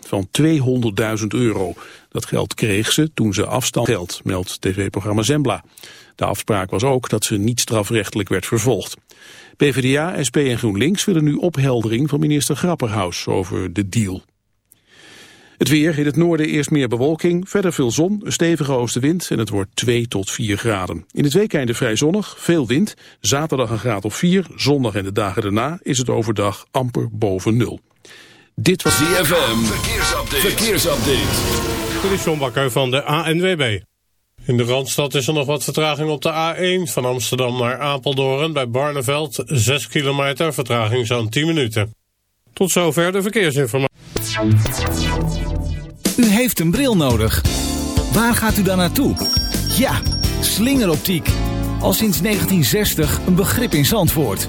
van 200.000 euro. Dat geld kreeg ze toen ze afstand geld, meldt tv-programma Zembla. De afspraak was ook dat ze niet strafrechtelijk werd vervolgd. PvdA, SP en GroenLinks willen nu opheldering van minister Grapperhaus over de deal. Het weer, in het noorden eerst meer bewolking, verder veel zon, een stevige oostenwind en het wordt 2 tot 4 graden. In het weekende vrij zonnig, veel wind, zaterdag een graad of 4, zondag en de dagen daarna is het overdag amper boven nul. Dit was ZFM, verkeersupdate. verkeersupdate. Dit is John Bakker van de ANWB. In de Randstad is er nog wat vertraging op de A1 van Amsterdam naar Apeldoorn. Bij Barneveld 6 kilometer, vertraging zo'n 10 minuten. Tot zover de verkeersinformatie. U heeft een bril nodig. Waar gaat u dan naartoe? Ja, slingeroptiek. Al sinds 1960 een begrip in Zandvoort.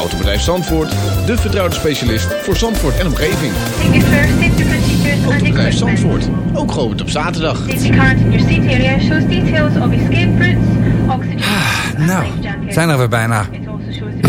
Autobedrijf Zandvoort, de vertrouwde specialist voor Zandvoort en omgeving. Autobedrijf Zandvoort, ook geopend op zaterdag. Nou, zijn er weer bijna.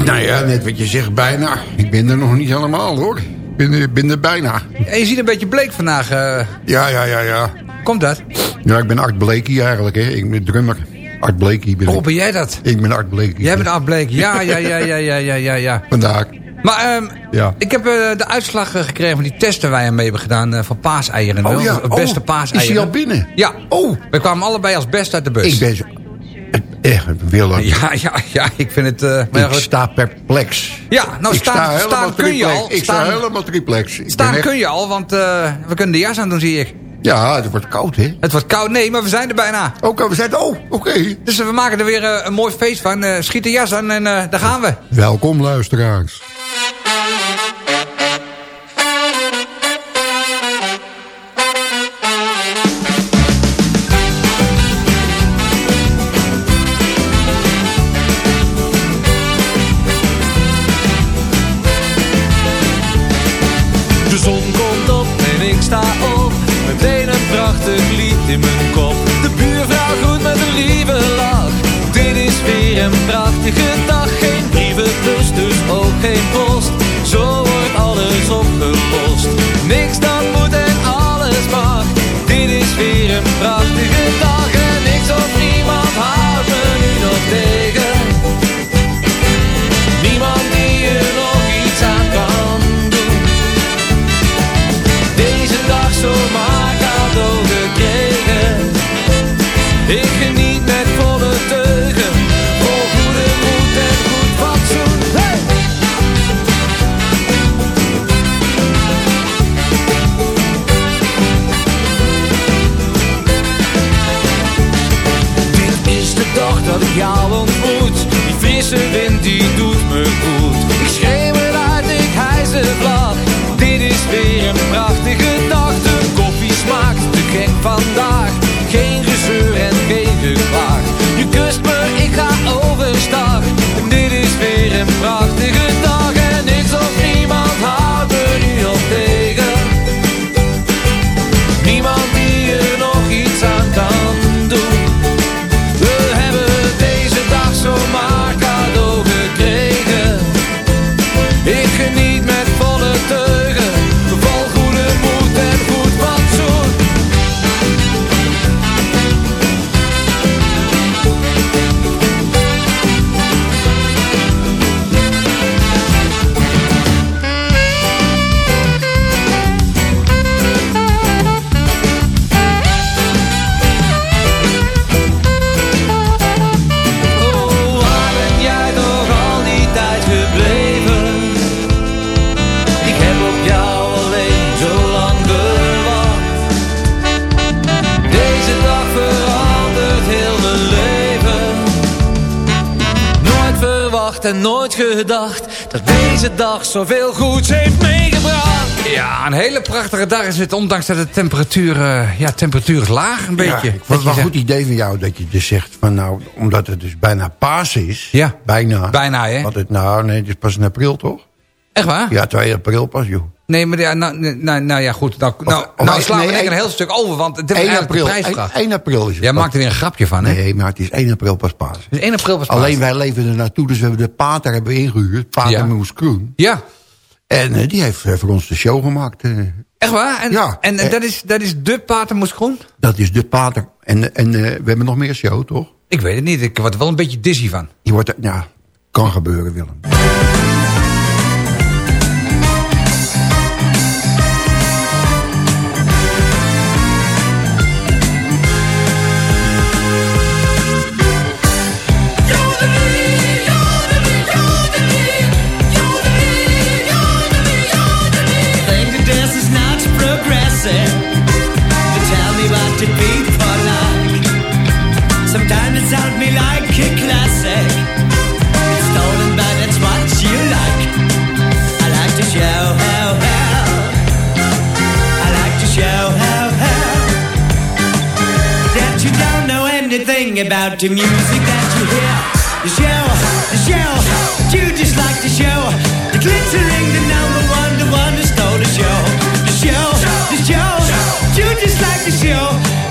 Nou ja, net wat je zegt, bijna. Ik ben er nog niet helemaal hoor. Ik ben, er- ben er bijna. En je ziet een beetje bleek vandaag. eh. Ja, ja, ja, ja. komt dat? Ja, ik ben Art Bleekie eigenlijk, hè. Ik ben drummer. Art Bleekie ben Oh, ik. ben jij dat? Ik ben Art Bleekie. Jij bent afbleek. Ja, ja, ja, ja, ja, ja, ja, ja. Vandaag. Maar ehm, Ja. ik heb eh, de uitslag eh, gekregen van die testen waar je mee hebben gedaan eh, van paaseieren. Oh ja, Het beste oh, paaseieren. is die al binnen? Ja. Oh. We kwamen allebei als best uit de bus. Ik ben zo... Echt, Willem. Ja, ja, ja, ik vind het... ja, Ik sta perplex. Ja, nou ik staan, sta staan kun je al. Ik sta helemaal triplex. Ik staan echt- kun je al, want we kunnen de jas aan doen, zie ik. Ja, het wordt koud, hè. Het wordt koud. Nee, maar we zijn er bijna. Oké, we zijn... Oh, oké. Dus we maken er weer eh, een mooi feest van. Eh, schiet de jas aan en eh, daar gaan we. Welkom, luisteraars. De buurvrouw groet met een lieve lach. Dit is weer een prachtige dag. Geen brievenbus, dus ook geen post. Zo wordt alles opgelost. Niks dat moet en alles mag. Dit is weer een prachtige dag. Jou ontmoet. Die frisse wind die doet me goed. Ik schreeuw het uit, ik hijs de vlag. Dit is weer een prachtige dag. De koffie smaakt te gek vandaag. Geen gezeur en geen geklaag. Je kust me, ik ga overstag. Dit is weer een prachtige nooit gedacht dat deze dag zoveel goeds heeft meegebracht. Ja, een hele prachtige dag is het, ondanks dat de temperatuur, eh, ja, temperatuur is laag een beetje. Ja, ik vond het wel een goed idee van jou dat je dus zegt van nou, omdat het dus bijna paas is. Ja. Bijna. Bijna, hè? Want het, nou, nee, het is pas in april toch? Echt waar? Ja, 2 april pas, joh. Nee, maar ja, nou, nou, nou ja, goed. Nou, nou, of nou nee, slaan we denk ik een heel stuk over, want het is 1 eigenlijk de april. prijsvraag. 1, april is het. Jij pas. maakt er weer een grapje van, hè? Nee, maar het is 1 april pas paas. Dus 1 april was Alleen Pasen. wij leven er naartoe, dus we hebben de pater hebben ingehuurd. Pater Ja. Moes Kroen. Ja, En eh, die heeft eh, voor ons de show gemaakt. eh. echt waar? En, Ja. en, en dat, is, dat is de Patermoes Groen? dat is de pater. En, en we hebben nog meer show, toch? Ik weet het niet, ik word er wel een beetje dizzy van. Die wordt, ja, kan gebeuren, Willem. Like eh? a classic. It's stolen, but it's what you like. I like to show how how. I like to show how how. That you don't know anything about the music that you hear. The show, the show, you just like the show. The glittering, the number one, the one that stole the show. The show, the show, you just like the show.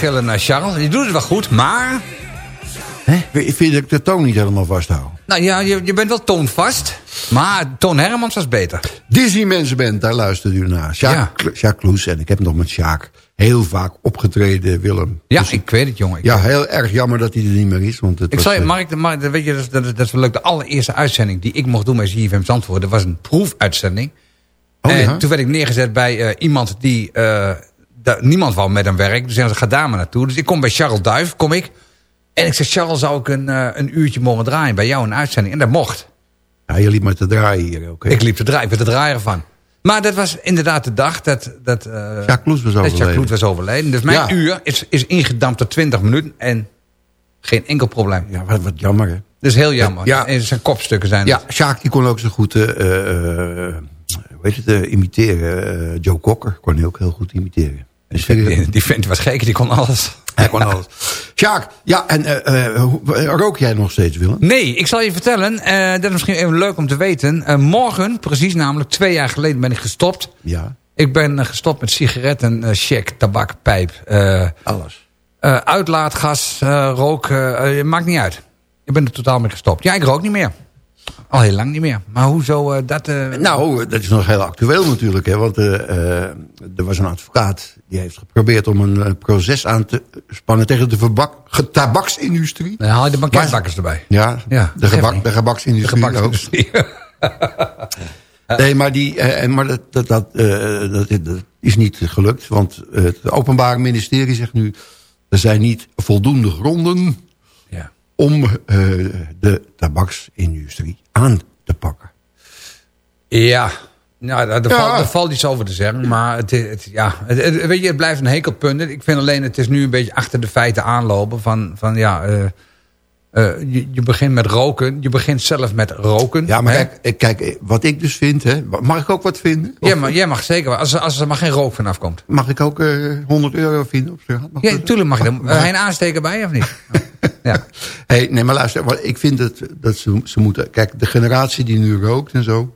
Gillen, eh, Charles. Je doet het wel goed, maar... Ik vind dat ik de toon niet helemaal vasthoud. Nou ja, je, je bent wel toonvast. Maar Toon Hermans was beter. Disney Mensenband, daar luistert u naar. Sjaak, Ja. Kl- Sjaak Kloes, en ik heb nog met Sjaak heel vaak opgetreden, Willem. Ja, Dus- ik weet het, jongen. Ja, heel erg jammer dat hij er niet meer is. Want het Ik was, je, eh, Mark, Mark, weet je, dat, dat, dat is wel leuk. De allereerste uitzending die ik mocht doen bij ZFM Zandvoort... dat was een proefuitzending. Oh, en ja? toen werd ik neergezet bij eh, iemand die... eh, niemand wou met hem werken. Dus zeiden ze, ga daar maar naartoe. Dus ik kom bij Charles Duif, kom ik. En ik zeg, Charles, zou ik een, eh, een uurtje mogen draaien bij jou een uitzending? En dat mocht. Ja, je liep met te draaien hier ook. Ik liep te draaien, ik werd de draaier van. Maar dat was inderdaad de dag dat... dat eh, Jacques Kloes was dat overleden. Jacques Kloes was overleden. Dus mijn Ja. uur is, is ingedampt tot 20 minuten. En geen enkel probleem. Ja, wat, wat jammer, hè? Dus heel jammer. Ja. En zijn kopstukken zijn Ja, het. Die kon ook zo goed, eh, hoe heet het, imiteren. Joe Cocker kon hij ook heel goed imiteren. Die, die vent was gek, die kon alles. Hij kon alles. Sjaak, ja, en eh, eh, eh, rook jij nog steeds, Willem? Nee, ik zal je vertellen. eh, dat is misschien even leuk om te weten. Morgen, precies namelijk twee jaar geleden, ben ik gestopt. Ja, Ik ben gestopt met sigaretten, check, tabak, pijp. alles. uitlaatgas, rook, maakt niet uit. Ik ben er totaal mee gestopt. Ja, ik rook niet meer. Al heel lang niet meer. Maar hoezo dat... Nou, dat is nog heel actueel natuurlijk. Hè, want er was een advocaat die heeft geprobeerd om een eh, proces aan te spannen tegen de verbak, tabaksindustrie. dan haal je de banketbakkers erbij. Ja, Ja, de, gebak, de gebaksindustrie. De gebaksindustrie. Nee, maar, die, eh, maar dat, dat, dat, eh, dat, dat is niet gelukt. Want eh, het Openbaar Ministerie zegt nu... er zijn niet voldoende gronden ja. om eh, de tabaksindustrie aan te pakken. Ja, nou, daar, daar Ja. Valt, daar valt iets over te zeggen. Maar het, het, ja, het, het- weet je, het blijft een hekelpunt. Ik vind alleen, het is nu een beetje achter de feiten aanlopen. Van, van ja, eh, eh, je, je begint met roken. Je begint zelf met roken. Ja, maar hè? kijk, kijk, wat ik dus vind... Hè, mag ik ook wat vinden? Of Jij mag, jij mag zeker, als, als er maar geen rook vanaf komt. Mag ik ook eh 100 euro vinden op straat? Mag Ja, dat? tuurlijk mag je dat. Uh, een aansteker bij of niet? Ja. Hey, nee, maar luister, ik vind dat, dat ze, ze moeten... Kijk, de generatie die nu rookt en zo...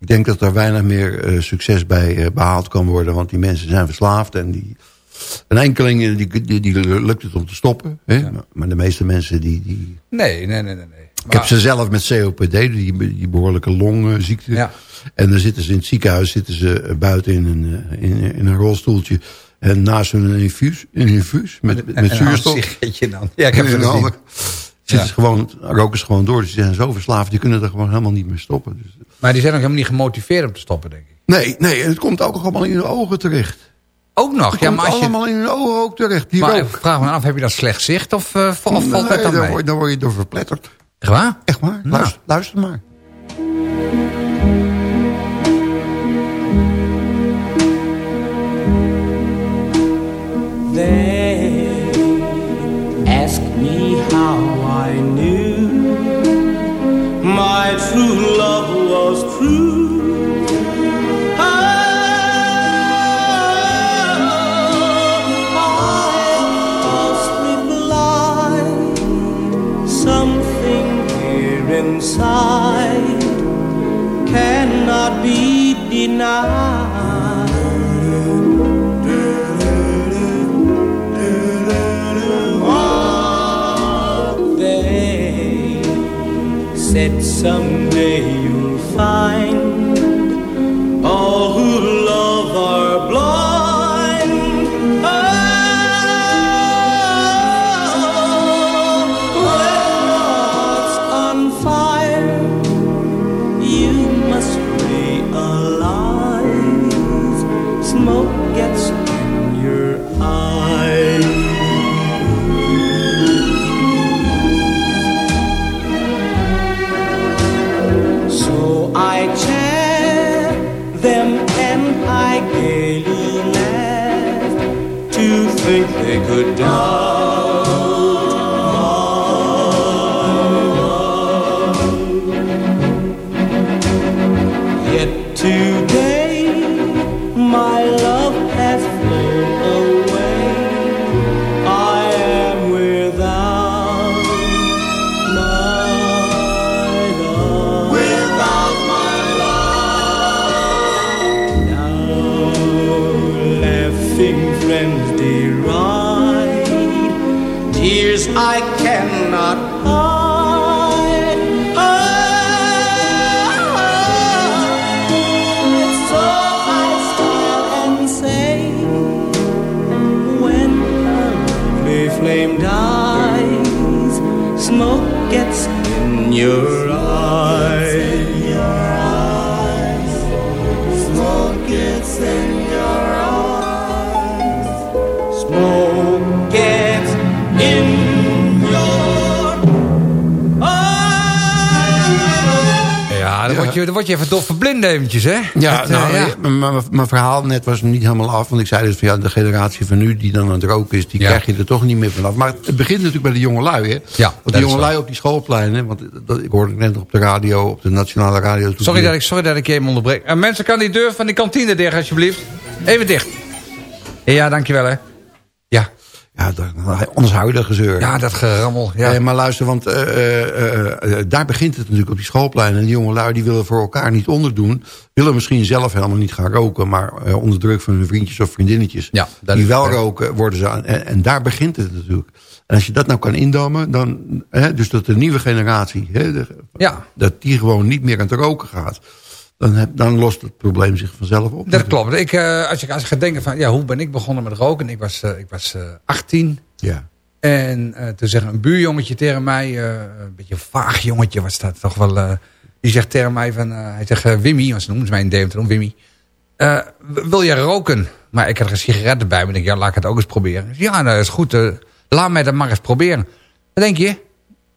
Ik denk dat er weinig meer eh, succes bij eh, behaald kan worden. Want die mensen zijn verslaafd. En die, een enkeling eh, die, die, die lukt het om te stoppen. Hè? Maar, maar de meeste mensen die... die Nee, nee, nee, nee. nee. ik heb ze zelf met COPD, die, die behoorlijke longziekte. Ja. En dan zitten ze in het ziekenhuis zitten ze buiten in een, in, in een rolstoeltje. En naast hun een infuus, een infuus met, met, een zuurstof. sigaretje dan. Ja, ik heb ze gezien. Zitten Ja. ze gewoon, roken ze gewoon door. Dus die zijn zo verslaafd, die kunnen er gewoon helemaal niet meer stoppen. Dus, Maar die zijn ook helemaal niet gemotiveerd om te stoppen, denk ik. nee, nee, en het komt ook allemaal in hun ogen terecht. Ook nog? Het Ja, komt maar als je... allemaal in hun ogen ook terecht. Die Maar ik vraag me af, heb je dan slecht zicht of, eh, of valt dat dan daar, mee? word, daar word je door verpletterd. Echt waar? Echt waar, Nou. luister, luister maar. They ask me how I knew my true love was true. Inside cannot be denied. Said someday you'll find mijn verhaal net was niet helemaal af. Want ik zei dus van ja, de generatie van nu die dan aan het roken is... die Ja. krijg je er toch niet meer vanaf. Maar het begint natuurlijk bij de jonge lui, hè? Ja, Want dat die is jonge lui waar. op die schoolpleinen... want dat, ik hoorde het net op de radio, op de nationale radio... Sorry dat, ik, sorry dat ik je even onderbreek. En mensen, kan die deur van die kantine dicht, alsjeblieft? Even dicht. Ja, dankjewel, hè. Ja. Anders hou je dat gezeur. Ja, dat gerammel. Ja. Maar luister, want eh, eh, eh, daar begint het natuurlijk op die schoolpleinen. En die jongelui die willen voor elkaar niet onderdoen. Willen misschien zelf helemaal niet gaan roken. Maar onder druk van hun vriendjes of vriendinnetjes. Ja, dat die wel roken, worden ze aan. En, en daar begint het natuurlijk. En als je dat nou kan indammen. Dan, hè, dus dat de nieuwe generatie. Hè, de- Ja. dat die gewoon niet meer aan het roken gaat. Dan, heb, dan lost het probleem zich vanzelf op. Dat klopt. Ik, eh, als, je, als je gaat denken van, ja, hoe ben ik begonnen met roken? Ik was, eh, ik was eh 18. Ja. En toen zegt een buurjongetje tegen mij, een beetje een vaag jongetje was dat toch wel. die zegt tegen mij van, hij zegt Wimmy, want ze noemen ze mij in Deventer Wimmy. wil je roken? Maar ik had er een sigaret erbij, maar ik denk, ja, laat ik het ook eens proberen. Ik zeg, Ja, dat is goed. laat mij dat maar eens proberen. Wat denk je?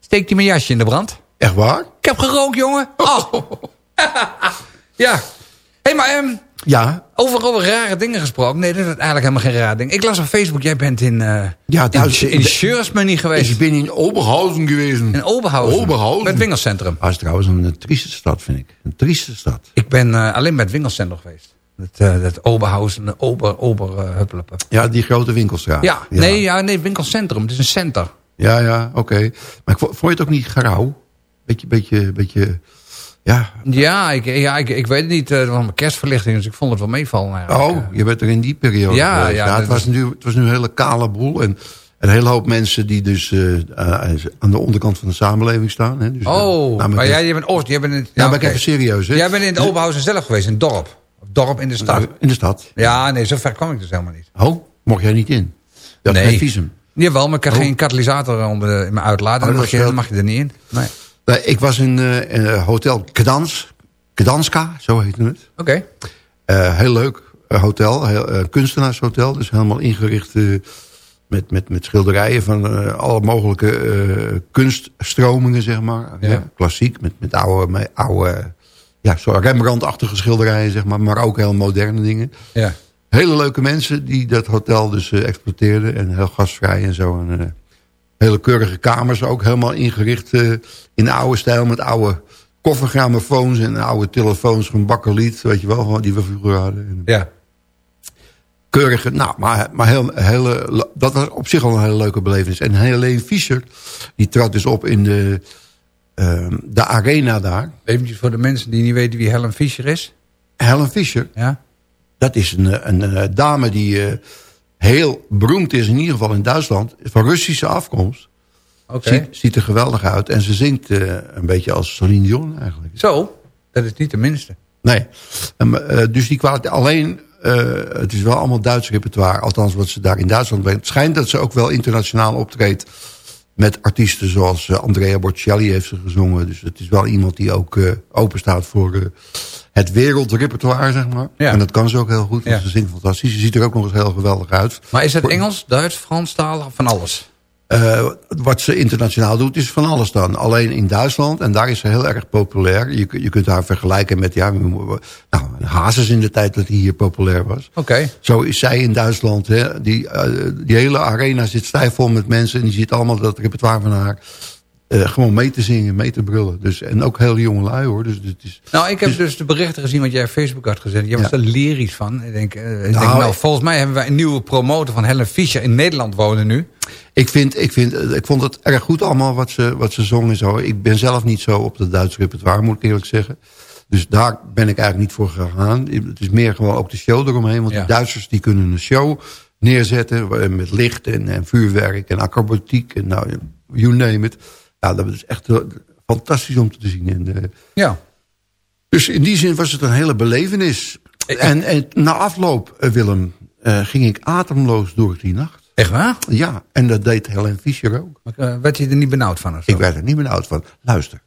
Steekt hij mijn jasje in de brand? Echt waar? Ik heb gerookt, jongen. Oh. ja. Hé, hey, maar ehm, Ja. over, over rare dingen gesproken. Nee, dat is eigenlijk helemaal geen raar ding. Ik las op Facebook, jij bent in, eh Ja, in, thuis- in Scheursmanie geweest. Ik ben in Oberhausen geweest. In Oberhausen. Oberhausen. Met winkelcentrum. Dat is trouwens een, trieste stad, vind ik. Een trieste stad. Ik ben eh, alleen met winkelcentrum geweest. Dat, eh dat Oberhausen, Ober, Ober uh. Ja, die grote winkelstraat. Ja, Nee, ja, nee, winkelcentrum. Het is een center. Ja, ja, oké. Maar ik vo- vond je het ook niet grauw? Beetje, beetje, beetje... Ja. Ja, ik, ja ik, ik weet het niet. Het was mijn kerstverlichting, dus ik vond het wel meevallen. eigenlijk. Oh, je bent er in die periode Ja, geweest. ja, het, was nu, het was nu een hele kale boel. En een hele hoop mensen die dus eh, eh, aan de onderkant van de samenleving staan. Hè. Dus, eh, Oh, nou, maar met- jij, jij bent Oost. Jij bent in, Nou, maar ik even serieus. Hè. Jij bent in het Oberhausen zelf geweest, in het dorp. Dorp in de stad. Nou, in de stad. Ja, nee, zo ver kwam ik dus helemaal niet. Oh, mocht jij niet in? Dat Nee. geen visum. Jawel, maar ik had Oh. geen katalysator onder de, in mijn uitlaat. Oh, Dan mag je, mag je er niet in. Nee. Nee, ik was in eh, eh, hotel Gdans. Gdanska, zo heette het. Oké. Eh, heel leuk eh, hotel, heel, eh, kunstenaarshotel. Dus helemaal ingericht eh, met, met, met schilderijen van eh, alle mogelijke eh, kunststromingen, zeg maar. Ja. klassiek, met, met oude, met oude ja, Rembrandt-achtige schilderijen, zeg maar. Maar ook heel moderne dingen. Ja. Hele leuke mensen die dat hotel dus eh, exploiteerden. En heel gastvrij en zo. En, eh, hele keurige kamers, ook helemaal ingericht eh, in de oude stijl. Met oude koffergrammofoons en oude telefoons van Bakkeliet. Weet je wel, die we vroeger hadden. En Ja. keurige, nou, maar, maar heel, hele, dat was op zich al een hele leuke belevenis. En Helene Fischer, die trad dus op in de, ehm, de arena daar. Even voor de mensen die niet weten wie Helen Fischer is. Helen Fischer, Ja. dat is een, een, eh, dame die eh, heel beroemd is, in ieder geval in Duitsland. Van Russische afkomst. Oké. Ziet, ziet er geweldig uit. En ze zingt eh, een beetje als Celine Dion eigenlijk. Zo, dat is niet de minste. Nee. En, eh, dus die kwaliteit alleen... eh, het is wel allemaal Duits repertoire. Althans, wat ze daar in Duitsland brengt. Het schijnt dat ze ook wel internationaal optreedt... met artiesten zoals Andrea Bocelli heeft ze gezongen. Dus het is wel iemand die ook open staat voor het wereldrepertoire, zeg maar. Ja. En dat kan ze ook heel goed, Ja. ze zingt fantastisch. Ze ziet er ook nog eens heel geweldig uit. Maar is dat Engels, Duits, Frans, talig, van alles? Eh, wat ze internationaal doet is van alles dan. Alleen in Duitsland, en daar is ze heel erg populair. Je, je kunt haar vergelijken met ja, nou, Hazes in de tijd dat hij hier populair was. Oké. Zo is zij in Duitsland. Hè, die, eh, die hele arena zit stijfvol met mensen. En die ziet allemaal dat repertoire van haar eh, gewoon mee te zingen, mee te brullen. Dus, en ook heel jonge lui hoor. Dus het is, Nou, ik heb dus de berichten gezien wat jij op Facebook had gezet. Jij was Ja. er lyrisch van. Ik denk, eh, ik denk Nou, nou, volgens mij hebben wij een nieuwe promotor van Helen Fischer in Nederland wonen nu. ik, vind, ik, vind, eh, ik vond het erg goed allemaal wat ze, wat ze zong en zo. Ik ben zelf niet zo op het Duitse repertoire, moet ik eerlijk zeggen. Dus daar ben ik eigenlijk niet voor gegaan. Het is meer gewoon ook de show eromheen. Want Ja. de Duitsers die kunnen een show neerzetten. Met licht en, en vuurwerk en acrobatiek. En nou, you name it. Ja, dat is echt fantastisch om te zien. En, Ja. dus in die zin was het een hele belevenis. En, en na afloop, eh, Willem, eh, ging ik ademloos door die nacht. Echt waar? Ja, en dat deed Helen Fischer ook. Maar, eh, werd je er niet benauwd van? Of zo? Ik werd er niet oud van. Luister.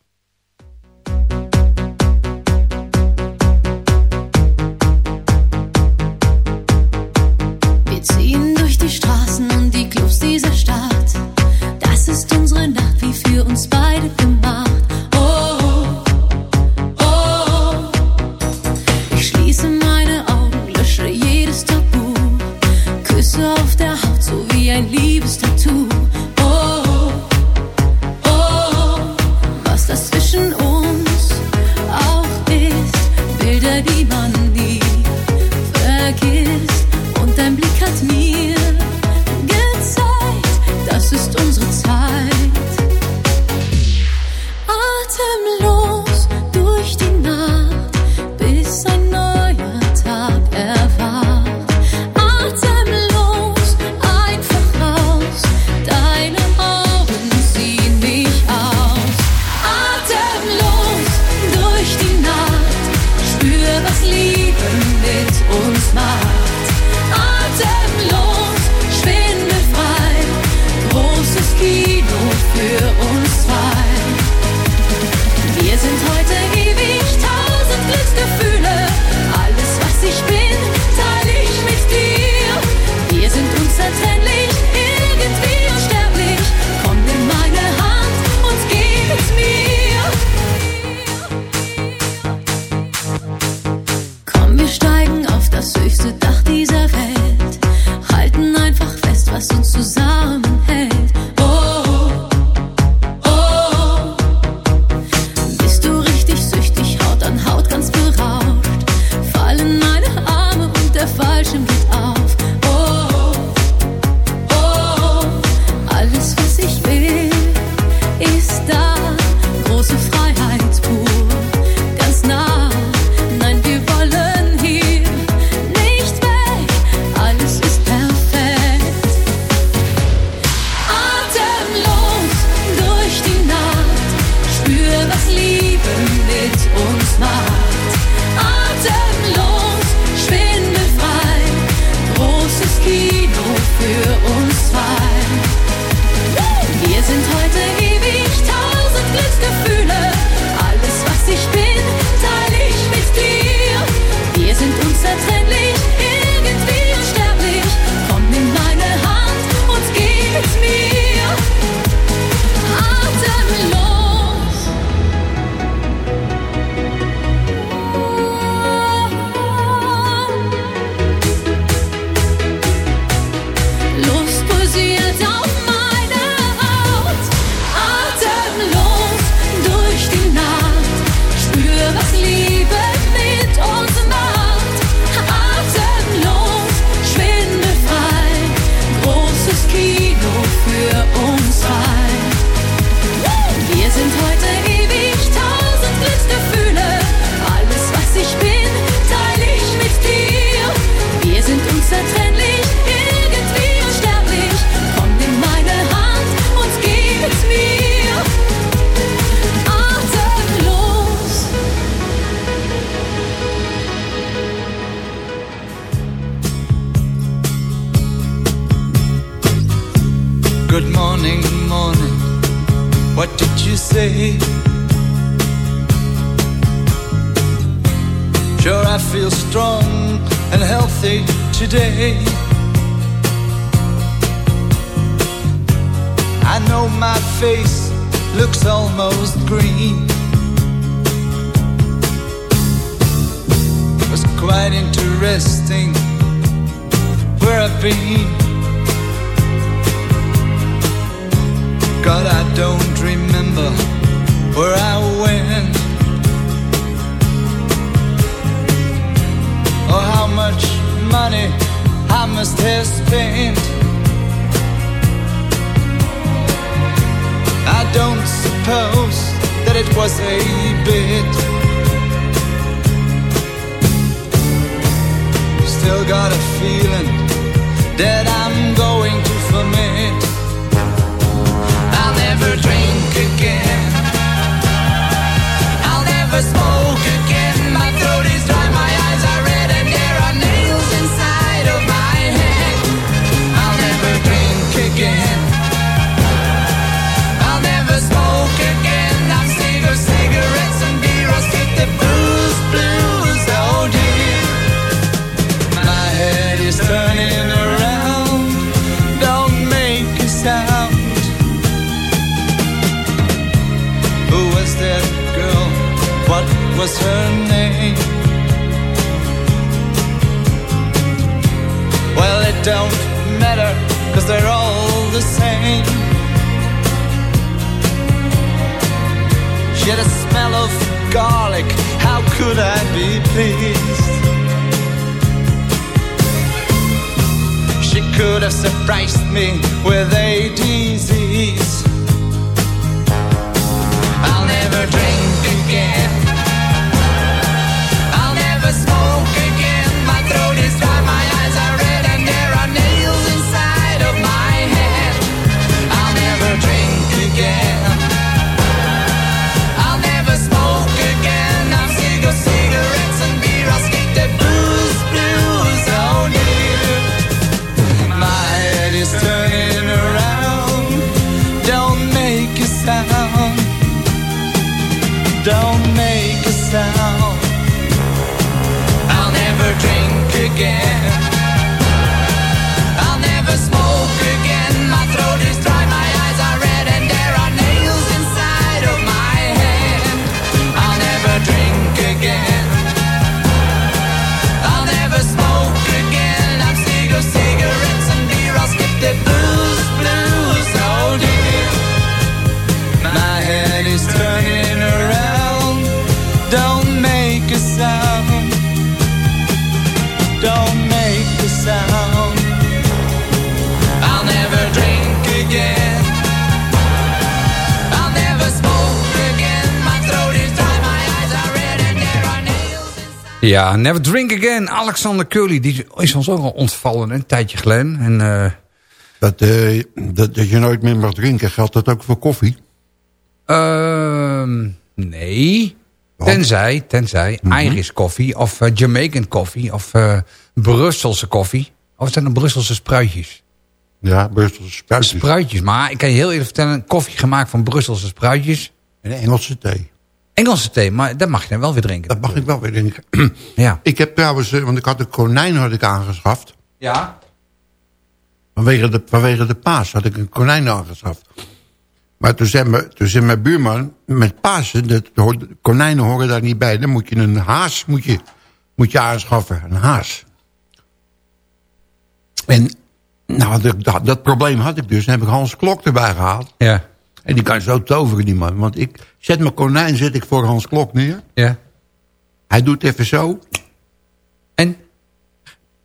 Ja, Never Drink Again. Alexander Curly, die is ons ook al ontvallen een tijdje geleden. En, eh, Dat, eh, dat, dat je nooit meer mag drinken, geldt dat ook voor koffie? ehm, nee. Tenzij, tenzij Irish koffie of eh, Jamaican koffie of Brusselse koffie. Of zijn er Brusselse spruitjes? Ja, Brusselse spruitjes. Spruitjes, maar ik kan je heel eerlijk vertellen... koffie gemaakt van Brusselse spruitjes. En Engelse thee. Engelse thee, maar dat mag je dan wel weer drinken. Dat mag ik wel weer drinken. Ja. Ik heb trouwens, eh, want ik had een konijn had ik aangeschaft. Ja? Vanwege de, vanwege de paas had ik een konijn aangeschaft. Maar toen zei, mijn, toen zei mijn buurman, met Pasen, hoort- konijnen horen daar niet bij. Dan moet je een haas moet je, moet je aanschaffen, een haas. En nou, dat, dat, dat probleem had ik dus. Dan heb ik Hans Klok erbij gehaald. Ja. En die kan zo toveren, die man. Want ik zet mijn konijn zet ik voor Hans Klok neer. Ja. Hij doet even zo. En?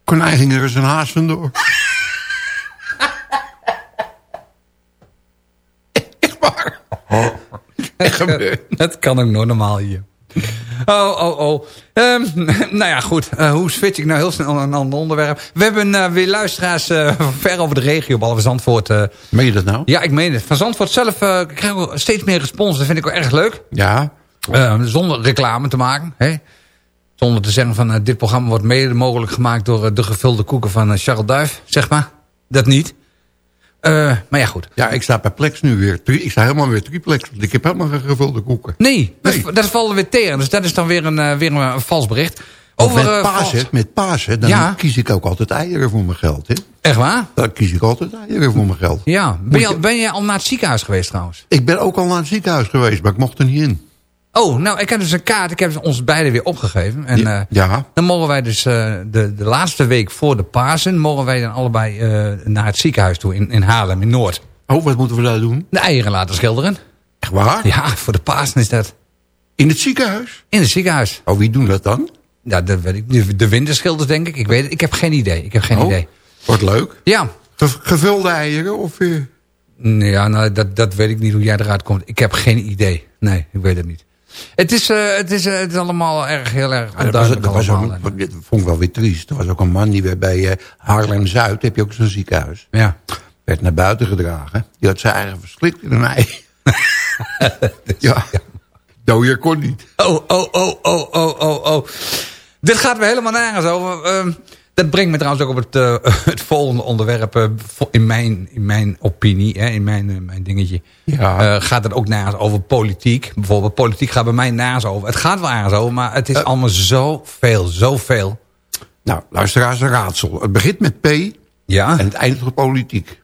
Konijn ging er eens een haas vandoor. Echt waar. Echt gebeurd. Het kan ook normaal hier. Oh, oh, oh. Ehm, nou ja, goed. Eh, hoe switch ik nou heel snel naar een ander onderwerp? We hebben eh, weer luisteraars eh, ver over de regio, behalve Zandvoort. Meen je dat nou? ja, ik meen het. Van Zandvoort zelf krijgen we steeds meer respons. Dat vind ik wel erg leuk. Ja. Eh, zonder reclame te maken. Hè? Zonder te zeggen van dit programma wordt mede mogelijk gemaakt door de gevulde koeken van Charles Duif. Zeg maar. Dat niet. Eh, maar ja, goed. Ja, ik sta perplex nu weer. Ik sta helemaal weer triplex. Want ik heb helemaal geen gevulde koeken. Nee, Dat, dat valt weer tegen. Dus dat is dan weer een, eh, weer een, een vals bericht. Of met eh, vals- met Pasen, dan Ja. kies ik ook altijd eieren voor mijn geld. Hè? Echt waar? Dan kies ik altijd eieren voor mijn geld. Ja. Ben je, al, ben je al naar het ziekenhuis geweest trouwens? Ik ben ook al naar het ziekenhuis geweest, maar ik mocht er niet in. Oh, nou, ik heb dus een kaart. Ik heb ze ons beiden weer opgegeven. En eh, Ja, dan mogen wij dus eh, de, de laatste week voor de Pasen... mogen wij dan allebei eh, naar het ziekenhuis toe in, in Haarlem, in Noord. oh, wat moeten we daar doen? De eieren laten schilderen. Echt waar? Ja, voor de Pasen is dat. In het ziekenhuis? In het ziekenhuis. Oh, wie doen dat dan? Ja, dat weet ik. De, de winterschilders, denk ik. Ik weet het. Ik heb geen idee. Ik heb geen Oh. idee. Wordt leuk. Ja. Ge- Gevulde eieren of... Nee, Ja, nou, dat, dat weet ik niet hoe jij eruit komt. Ik heb geen idee. Nee, ik weet het niet. Het is, eh, het is, eh, het is allemaal erg, heel erg Ja, dat, was, onduidelijk dat, was ook, allemaal. dat vond ik wel weer triest. Er was ook een man die werd bij eh, Haarlem-Zuid, heb je ook zo'n ziekenhuis. Ja. Werd naar buiten gedragen. Die had zijn eigen verslikt in een ei. ja. Dooier kon niet. Oh, oh, oh, oh, oh, oh, oh. Dit gaat weer helemaal nergens over. Ehm, dat brengt me trouwens ook op het, eh, het volgende onderwerp. eh, in, mijn, in mijn opinie, hè, in mijn, eh, mijn dingetje. Ja. eh, gaat het ook nergens over politiek. Bijvoorbeeld politiek gaat bij mij nergens over. Het gaat wel ergens over, maar het is allemaal zoveel, zoveel. Nou, luisteraars, een raadsel. Het begint met P Ja. en het eindigt op politiek.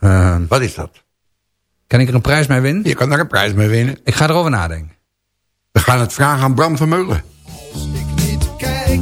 Ehm, Wat is dat? kan ik er een prijs mee winnen? Je kan daar een prijs mee winnen. Ik ga erover nadenken. We gaan het vragen aan Bram van Meulen. Als ik niet kijk,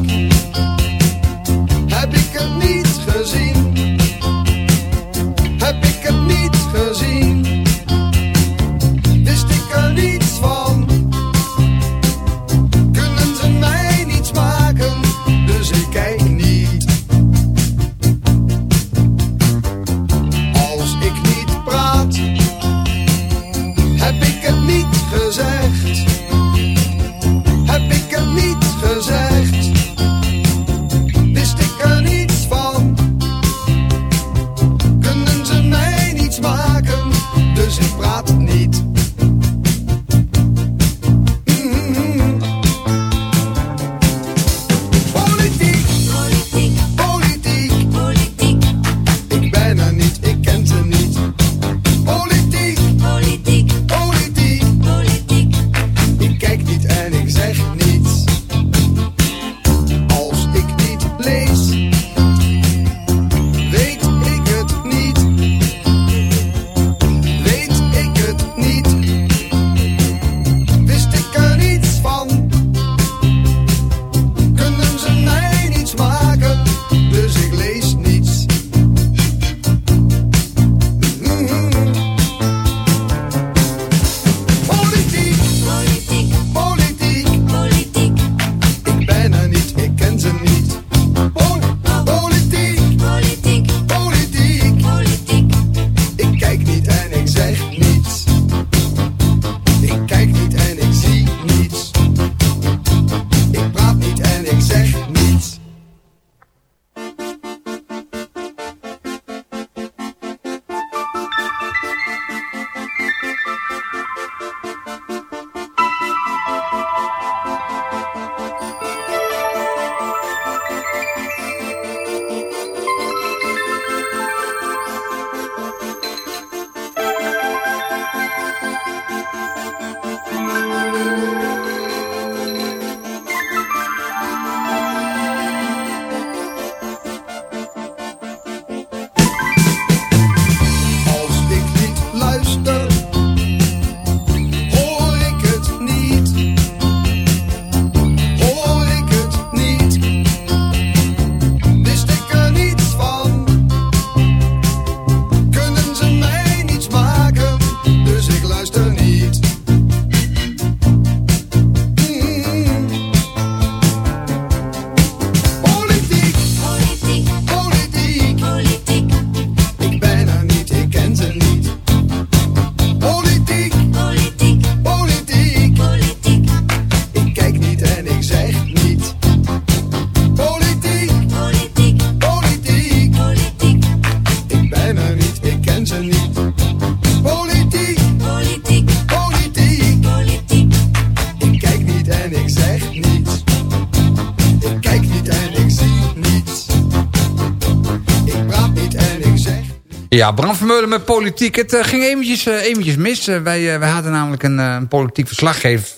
Ja, Bram Vermeulen met politiek. Het eh, ging eventjes, eh, eventjes mis. Eh, wij, wij hadden namelijk een, een politiek verslaggever.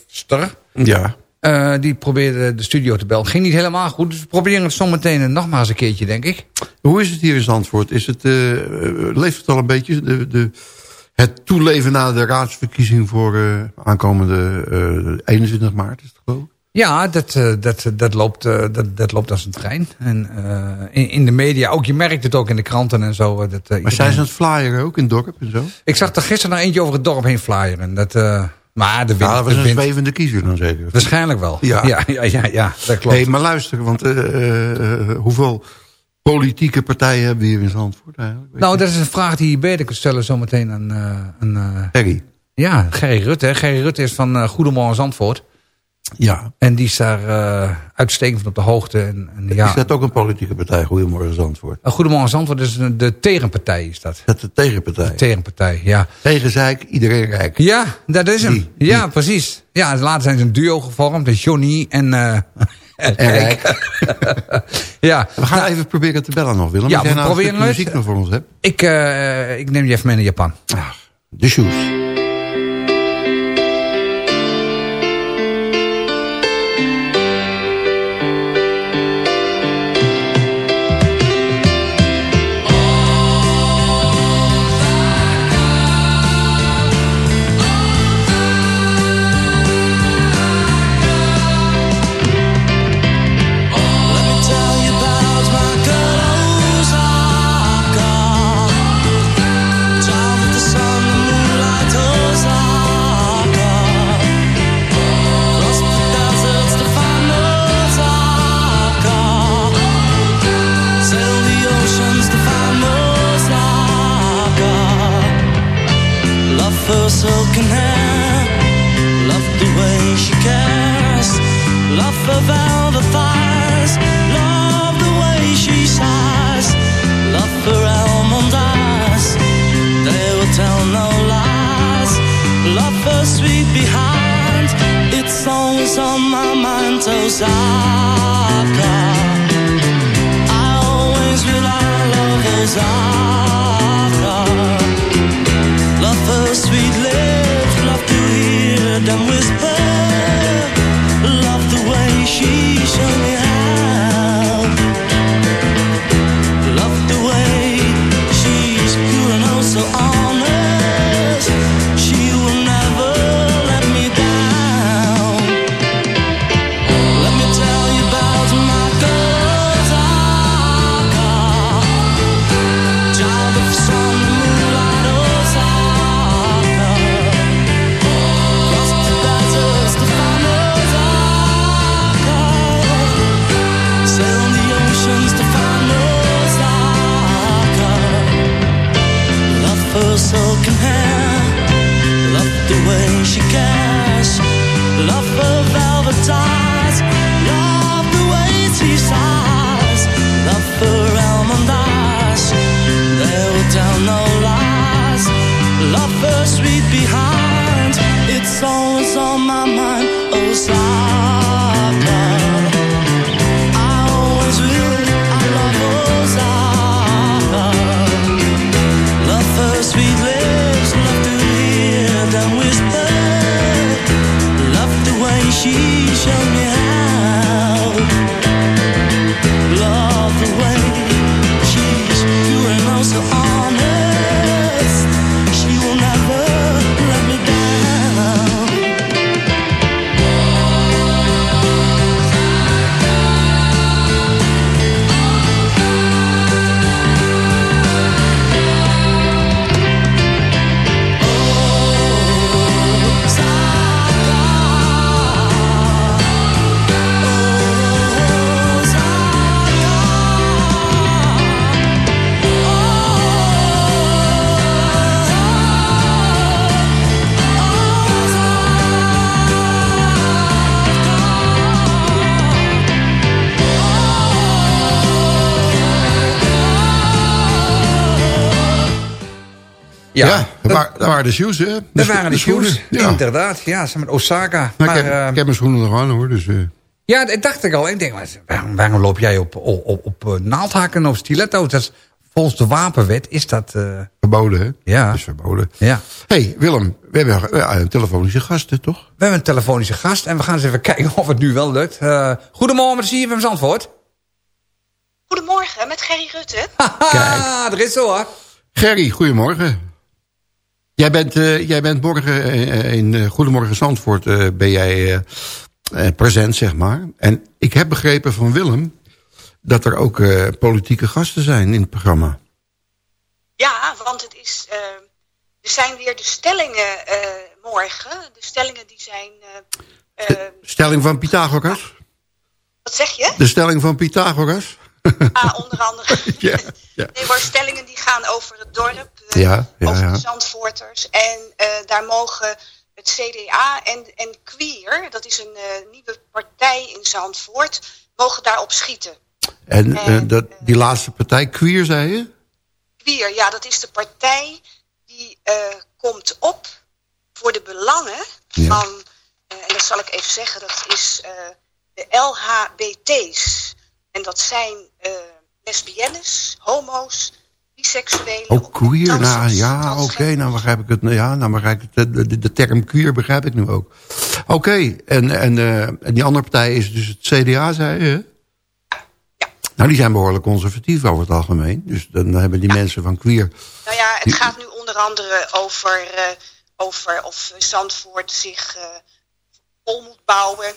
Ja. Die probeerde de studio te bellen. Ging niet helemaal goed, dus we proberen het zometeen nog maar eens een keertje, denk ik. Hoe is het hier in Zandvoort? Is het, leeft het al een beetje? De, de, het toeleven na de raadsverkiezing voor aankomende eh, 21 maart, is het geloof ik? Ja, dat, eh, dat, dat, loopt, eh, dat, dat loopt als een trein. En eh, in, in de media ook, je merkt het ook in de kranten en zo. Dat, Maar iedereen- zijn ze aan het flyeren ook in het dorp en zo? Ik zag er gisteren nog eentje over het dorp heen flyeren. Dat, maar de wind, Ja, dat was de een wind- zwevende kiezer dan zeker. Waarschijnlijk wel. Ja. ja, ja, ja, ja, dat klopt. Hey, maar luister, want hoeveel politieke partijen hebben we hier in Zandvoort eigenlijk? Weet nou, je? dat is een vraag die je beter kunt stellen zometeen aan... aan Harry. ja, Gerry Rutte. Gerry Rutte is van Goedemorgen Zandvoort. Ja. En die is daar eh, uitstekend van op de hoogte. En, en, ja, Is dat ook een politieke partij, Goedemorgen Zandvoort? Eh, Goedemorgen Zandvoort is een- de tegenpartij, is dat. Dat is de tegenpartij. Tegenpartij, ja. Tegen Zijk, iedereen rijk. Ja, dat is hem. Die, Ja, precies. Ja, later zijn ze een duo gevormd. De Johnny en... eh en Rijk. ja, We gaan even proberen te bellen nog, Willem. Ja, we nou een proberen muziek nog voor ons hebt. ik, ik neem je even mee naar Japan. De Shoes. Ja, Ja, waren de shoes, hè? dat De waren de schoenen. shoes. Ja. Inderdaad, ja, ze met Osaka. Nou, maar, ik, heb, eh, ik heb mijn schoenen nog aan, hoor. Dus, eh, ja, dat dacht ik al. Ik denk, maar waarom, waarom loop jij op, op, op, op eh, naaldhakken of stiletto's? Dat is volgens de wapenwet is dat... eh, Verboden, hè? Ja. Dat is verboden. ja. hey, Willem, we hebben een telefonische gasten, toch? We hebben een telefonische gast en we gaan eens even kijken of het nu wel lukt. Eh, goedemorgen, met CFM Zandvoort. Goedemorgen, met Gerry Rutte. Haha, er is zo hoor. Gerry, goedemorgen. Jij bent, eh, jij bent morgen eh, in eh, Goedemorgen Zandvoort ben jij present, zeg maar. En ik heb begrepen van Willem dat er ook politieke gasten zijn in het programma. Ja, want het is, er zijn weer de stellingen morgen. De stellingen die zijn... eh, Stelling van Pythagoras? wat zeg je? De stelling van Pythagoras? Ah, onder andere. ja, ja. Nee, maar stellingen die gaan over het dorp, Ja, ja, over ja. de Zandvoorters. En eh, daar mogen het CDA en, en Queer, dat is een eh, nieuwe partij in Zandvoort, mogen daarop schieten. En eh, dat, die laatste partij, Queer, zei je? Queer, ja, dat is de partij die eh, komt op voor de belangen Ja. van, eh, en dat zal ik even zeggen, dat is eh, de LHBT's. En dat zijn eh lesbiennes, homo's, biseksuelen. Oh, queer, nou ja, oké, nou begrijp ik het. Ja, nou begrijp ik het. De, de, de term queer begrijp ik nu ook. Oké, en, en, eh, en die andere partij is dus het CDA, zei je? hè? Nou, die zijn behoorlijk conservatief over het algemeen. Dus dan hebben die mensen van queer... Nou ja, het Die- gaat nu onder andere over, eh, over of Zandvoort zich eh, vol moet bouwen.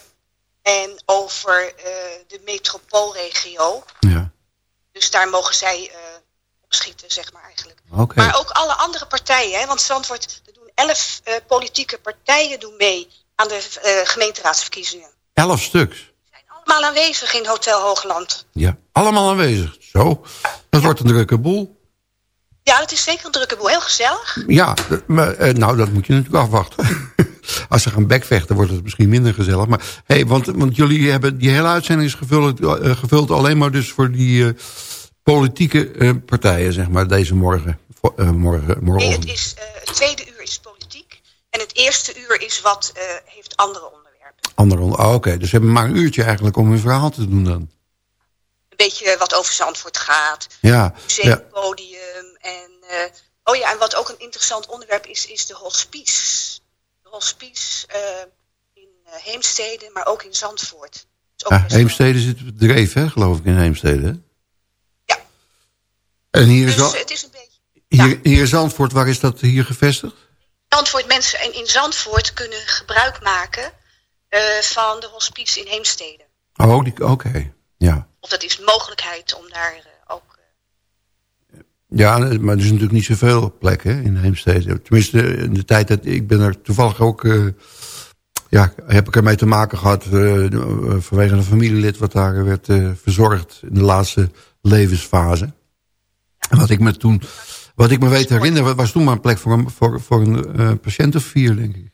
En over de metropoolregio. Ja, Dus daar mogen zij schieten, zeg maar eigenlijk. Maar ook alle andere partijen, hè, want Zandvoort, er doen elf eh, politieke partijen doen mee aan de eh, gemeenteraadsverkiezingen. Elf stuks. Allemaal aanwezig in Hotel Hoogland. Ja, allemaal aanwezig. Zo, dat wordt een drukke boel. Ja, het is zeker een drukke boel. Heel gezellig. Ja, maar, eh, nou, dat moet je natuurlijk afwachten. Als ze gaan bekvechten, wordt het misschien minder gezellig. Maar hey, want, want jullie hebben die hele uitzending is gevuld, gevuld alleen maar dus voor die politieke eh, partijen, zeg maar, deze morgen. Eh, morgen, Nee, morgen. het, is, eh, het tweede uur is politiek. En het eerste uur is wat heeft andere onderwerpen. Andere, oh, Oké, dus ze hebben maar een uurtje eigenlijk om hun verhaal te doen dan. Een beetje wat over Zandvoort gaat. Ja, ja. Museumpodium. En, eh, oh ja, en wat ook een interessant onderwerp is, is de hospice. De hospice in Heemstede, maar ook in Zandvoort. Ja, Heemstede zit het bedrijf, hè, geloof ik, in Heemstede. En hier is, Dus het is een beetje... hier, hier in Zandvoort, waar is dat hier gevestigd? Zandvoort, mensen in, in Zandvoort kunnen gebruik maken eh, van de hospice in Heemstede. Oh, oké. Ja. Of dat is mogelijkheid om daar eh, ook... Ja, maar er is natuurlijk niet zoveel plekken in Heemstede. Tenminste, in de tijd dat ik ben er toevallig ook... eh, ja, heb ik ermee te maken gehad eh, vanwege een familielid... wat daar werd eh, verzorgd in de laatste levensfase. Wat ik me toen... Wat ik me weet herinneren, was toen maar een plek voor een, voor, voor een eh, patiënt of vier, denk ik.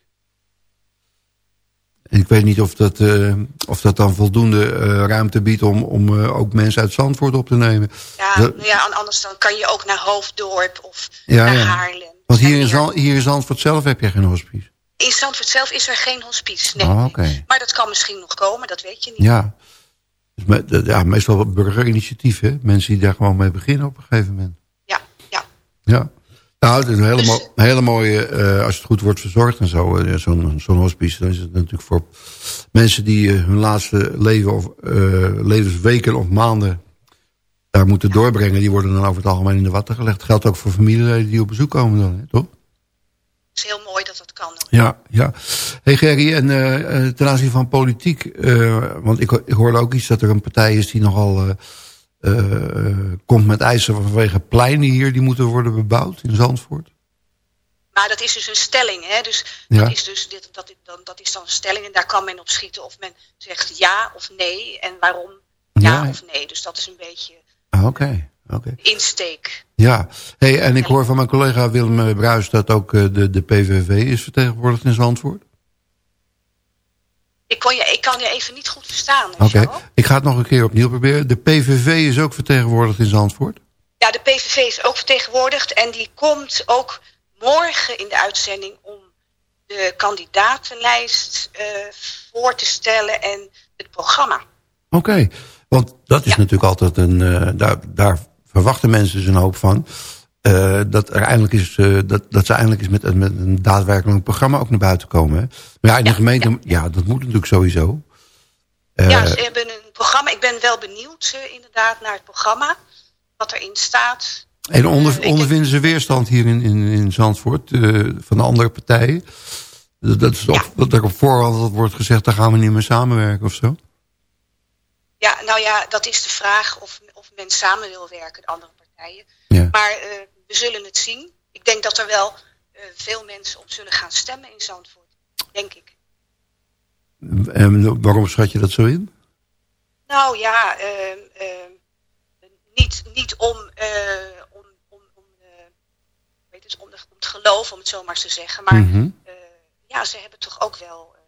En ik weet niet of dat, eh, of dat dan voldoende eh, ruimte biedt om, om ook mensen uit Zandvoort op te nemen. Ja, Dat- nou ja, anders dan kan je ook naar Hoofddorp of Ja, naar ja. Haarlem. Want hier in, Zand, hier in Zandvoort zelf heb je geen hospice. In Zandvoort zelf is er geen hospice, nee. Oh, oké. Maar dat kan misschien nog komen, dat weet je niet. Ja. Dus ja, meestal burgerinitiatief, hè? Mensen die daar gewoon mee beginnen op een gegeven moment. Ja, ja. Ja. Nou, het is een hele, mo- hele mooie, eh, als het goed wordt verzorgd en zo, eh, zo'n zo'n hospice, dan is het natuurlijk voor mensen die eh, hun laatste leven of levensweken of maanden daar moeten doorbrengen, die worden dan over het algemeen in de watten gelegd. Dat geldt ook voor familieleden die op bezoek komen dan, hè, toch? Het is heel mooi dat dat kan. Ja, ja. Hey Gerry, en eh, eh, ten aanzien van politiek, eh, want ik, ik hoorde ook iets dat er een partij is die nogal komt met eisen vanwege pleinen hier die moeten worden bebouwd in Zandvoort. Maar dat is dus een stelling, hè? Dus Ja. dat is dus dit, dat, dan, dat is dan een stelling en daar kan men op schieten of men zegt ja of nee en waarom ja, Ja. of nee. Dus dat is een beetje Ah, Oké, oké. insteek. Ja, hey, en ik hoor van mijn collega Willem Bruis dat ook eh, de, de PVV is vertegenwoordigd in Zandvoort. Ik, kon je, ik kan je even niet goed verstaan. Oké, ik ga het nog een keer opnieuw proberen. De PVV is ook vertegenwoordigd in Zandvoort. Ja, de PVV is ook vertegenwoordigd en die komt ook morgen in de uitzending om de kandidatenlijst eh, voor te stellen en het programma. Oké, want dat is natuurlijk altijd een... eh, daar, daar verwachten mensen dus een hoop van. eh, dat, er eindelijk is, eh, dat, dat ze eindelijk eens met, met een daadwerkelijk programma ook naar buiten komen. Hè? Maar ja, in de gemeente, ja. dat moet natuurlijk sowieso. Eh, ja, ze hebben een programma. Ik ben wel benieuwd inderdaad naar het programma. Wat erin staat. en onder, ondervinden ze weerstand hier in, in, in Zandvoort van de andere partijen? Dat, is op, dat er op voorhand wordt gezegd, daar gaan we niet meer samenwerken of zo? Ja, nou ja, dat is de vraag of men samen wil werken, de andere partijen. Ja. Maar eh, we zullen het zien. Ik denk dat er wel eh, veel mensen op zullen gaan stemmen in Zandvoort. Denk ik. En waarom schat je dat zo in? Nou ja, ehm, ehm, niet, niet om, eh, om, om, om, eh, weet het, om, de, om het geloof, om het zo maar te zeggen. Maar Mhm. eh, ja, ze hebben toch ook wel eh,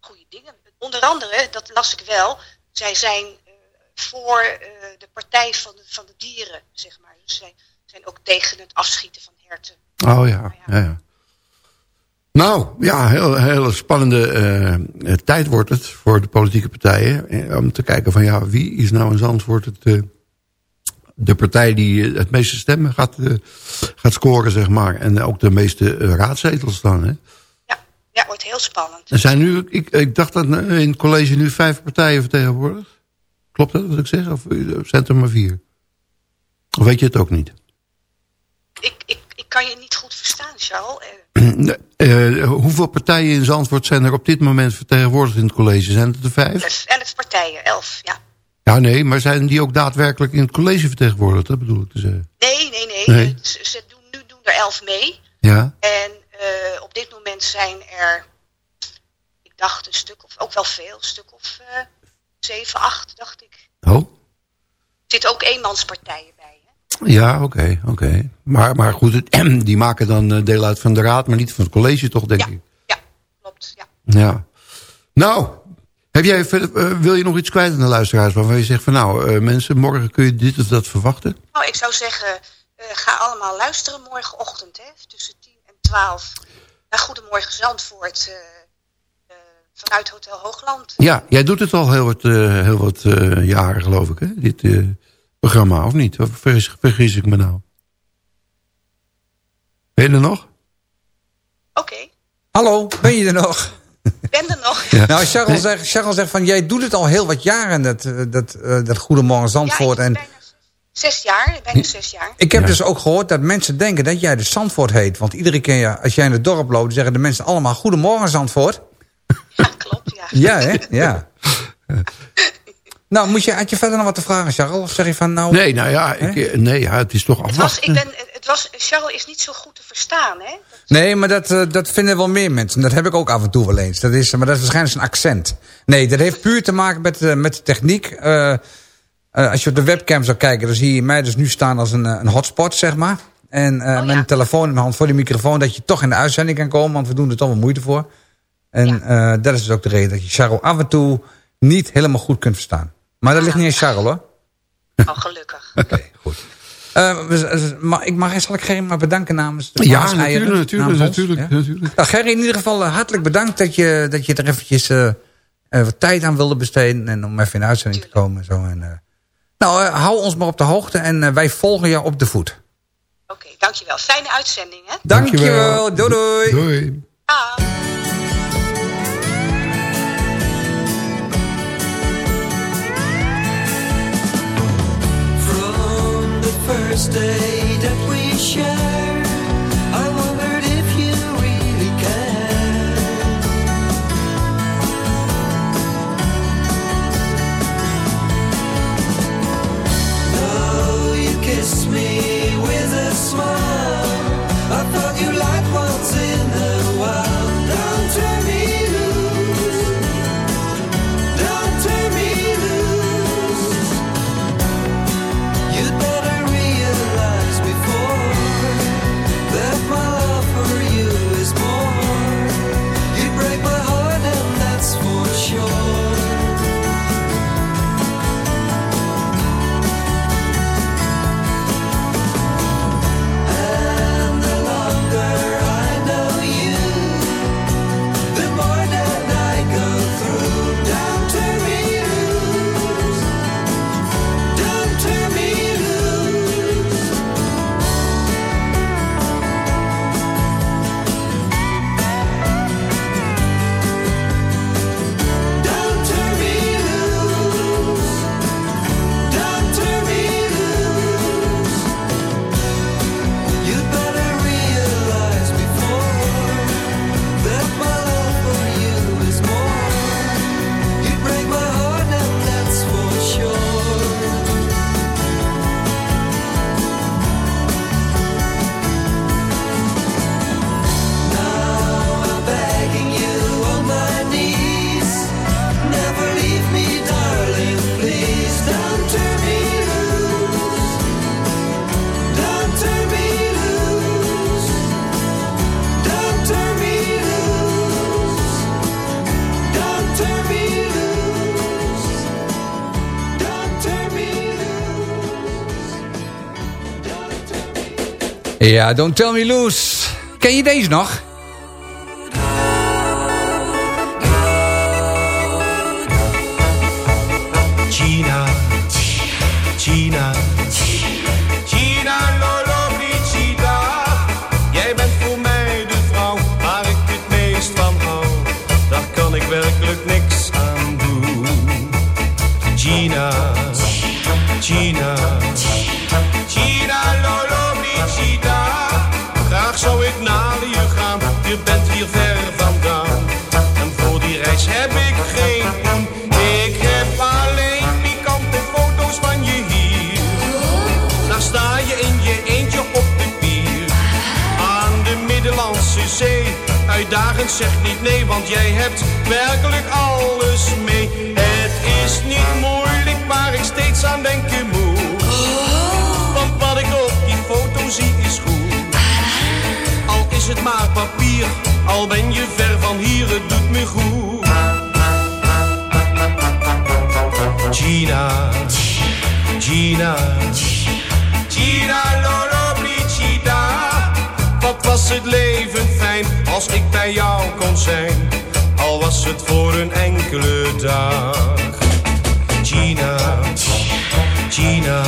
goede dingen. Onder andere, dat las ik wel, zij zijn eh, voor eh, de partij van de, van de dieren, zeg maar. Dus zij zijn ook tegen het afschieten van herten. Oh ja, ja, ja. Nou, ja, heel, hele spannende eh, tijd wordt het voor de politieke partijen. eh, Om te kijken van ja, wie is nou in Zandvoort het, de partij die het meeste stemmen gaat, gaat scoren, zeg maar. En ook de meeste raadzetels dan, hè. Ja, wordt heel spannend. Er zijn nu, ik, ik dacht dat in het college nu vijf partijen vertegenwoordigd. Klopt dat wat ik zeg? Of eh, zijn er maar vier? Of weet je het ook niet? Ik, ik, ik kan je niet goed verstaan, Charles. Eh, eh, hoeveel partijen in Zandvoort zijn er op dit moment vertegenwoordigd in het college? Zijn het er vijf? Elf, elf partijen, elf, ja. Ja, nee, maar zijn die ook daadwerkelijk in het college vertegenwoordigd? Dat bedoel ik te zeggen. Nee, nee, nee. Ze, doen, nu doen er elf mee. Ja. En op dit moment zijn er, ik dacht een stuk of, ook wel veel, een stuk of... 7, 8, dacht ik. Oh? Er zitten ook eenmanspartijen bij. Hè? Ja, oké, oké. Maar, maar goed, die maken dan eh, deel uit van de raad, maar niet van het college toch, denk ja, ik? Ja, klopt, ja. Ja. Nou, heb jij eh, wil je nog iets kwijt aan de luisteraars? Waarvan je zegt van nou, eh, mensen, morgen kun je dit of dat verwachten? Nou, ik zou zeggen, ga allemaal luisteren morgenochtend, hè, tussen 10 en 12. Naar Goedemorgen Zandvoort vanuit Hotel Hoogland. Ja, jij doet het al heel wat, eh, heel wat eh, jaren, geloof ik, hè? Dit eh, programma, of niet? Of vergis, vergis ik me nou? Ben je er nog? Hallo, ben je er nog? ben er nog. Nou, Charles zegt, Charles zegt van, jij doet het al heel wat jaren, dat, eh, dat, dat Goedemorgen Zandvoort. en Zes jaar, bijna zes jaar. ik heb dus ook gehoord dat mensen denken dat jij de Zandvoort heet. Want iedere keer als jij in het dorp loopt, zeggen de mensen allemaal Goedemorgen Zandvoort. Ja, klopt, ja. Ja, hè? Ja. nou, moet je, had je verder nog wat te vragen, Charles? Of zeg je van, nou... Nee, nou ja, ik, eh, nee, ja het is toch Het was, afwachten. ik ben, het was, Charles is niet zo goed te verstaan, hè? Nee, maar dat, eh, dat vinden wel meer mensen. Dat heb ik ook af en toe wel eens. Dat is, maar dat is waarschijnlijk zijn accent. Nee, dat heeft puur te maken met, eh, met de techniek. Eh, eh, als je op de webcam zou kijken, dan zie je mij dus nu staan als een, een hotspot, zeg maar. En eh, met een telefoon in mijn hand voor die microfoon... dat je toch in de uitzending kan komen, want we doen er toch wel moeite voor. En eh, dat is dus ook de reden dat je Charles af en toe niet helemaal goed kunt verstaan. Maar dat ligt niet in Charles, hoor. Oh, gelukkig. Oké, goed. Eh, mag, ik mag, zal ik Gerry maar bedanken namens de Ja, natuurlijk, natuurlijk, namens ons, natuurlijk, ja? natuurlijk. Nou, Gerry, in ieder geval eh, hartelijk bedankt dat je, dat je er eventjes eh, eh, wat tijd aan wilde besteden. En om even in de uitzending te komen. En zo. En, eh, nou, hou ons maar op de hoogte en wij volgen jou op de voet. Oké, dankjewel. Fijne uitzending, hè? Dankjewel. Doei doei. Doei. From first day that we shared, Ja, Don't Tell Me Loose. Ken je deze nog? Zeg niet nee, want jij hebt werkelijk alles mee. Het is niet moeilijk waar ik steeds aan denken moet. Want wat ik op die foto zie is goed. Al is het maar papier, al ben je ver van hier, het doet me goed. Gina, Gina, Gina Lollobrigida. Wat was het leven als ik bij jou kon zijn, al was het voor een enkele dag. Gina, Gina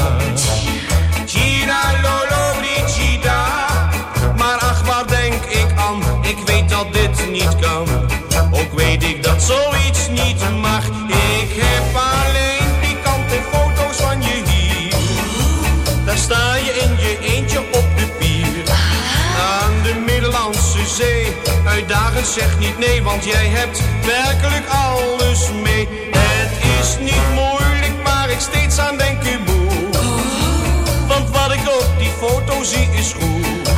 Uitdagend zeg niet nee, want jij hebt werkelijk alles mee. Het is niet moeilijk, waar ik steeds aan denken moet. Want wat ik op die foto zie is goed.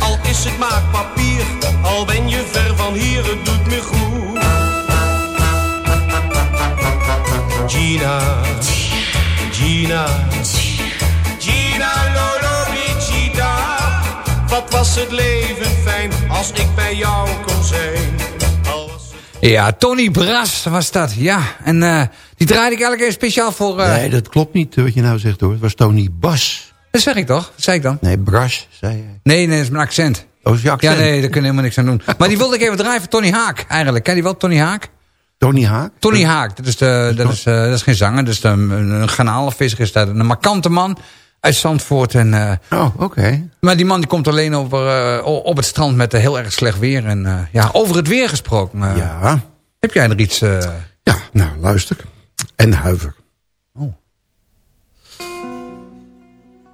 Al is het maar papier, al ben je ver van hier, het doet me goed. Gina, Gina was het leven fijn als ik bij jou kon zijn. Ja, Tony Bras was dat. Ja, en eh, die draaide ik eigenlijk even speciaal voor... eh, Nee, dat klopt niet wat je nou zegt hoor. Het was Tony Bas. Dat zeg ik toch? Dat zei ik dan. Nee, Bras, zei jij. Nee, nee, dat is mijn accent. Oh, is je accent? Ja, nee, daar kunnen we helemaal niks aan doen. Maar die wilde ik even draaien voor Tony Haak, eigenlijk. Ken je die wel, Tony Haak? Tony Haak? Tony Haak, dat is, de, dat is, eh, dat is geen zanger, dat is de, een, een garnalenvisser. Is dat een markante man uit Zandvoort. En, eh, Oh, oké. maar die man die komt alleen over, eh, op het strand met eh, heel erg slecht weer. En ja, over het weer gesproken. Ja. Heb jij er iets... Ja, nou, luister. En huiver. Oh.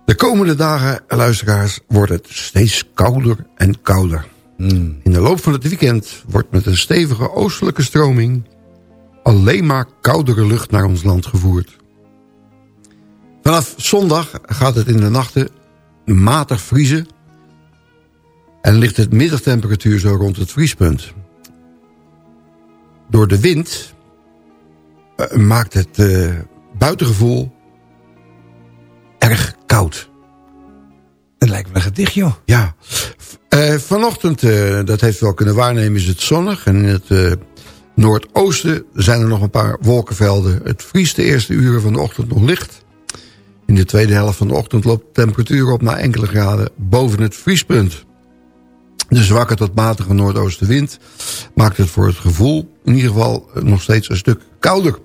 De komende dagen, luisteraars, wordt het steeds kouder en kouder. Hmm. In de loop van het weekend wordt met een stevige oostelijke stroming... alleen maar koudere lucht naar ons land gevoerd. Vanaf zondag gaat het in de nachten matig vriezen... en ligt het middagtemperatuur zo rond het vriespunt. Door de wind eh, maakt het eh, buitengevoel erg koud. Het lijkt me een gedicht, joh. Ja. Eh, vanochtend, dat heeft u wel kunnen waarnemen, is het zonnig. En in het noordoosten zijn er nog een paar wolkenvelden. Het vriest de eerste uren van de ochtend nog licht. In de tweede helft van de ochtend loopt de temperatuur op naar enkele graden boven het vriespunt. De zwakke tot matige noordoostenwind maakt het voor het gevoel in ieder geval eh, nog steeds een stuk kouder.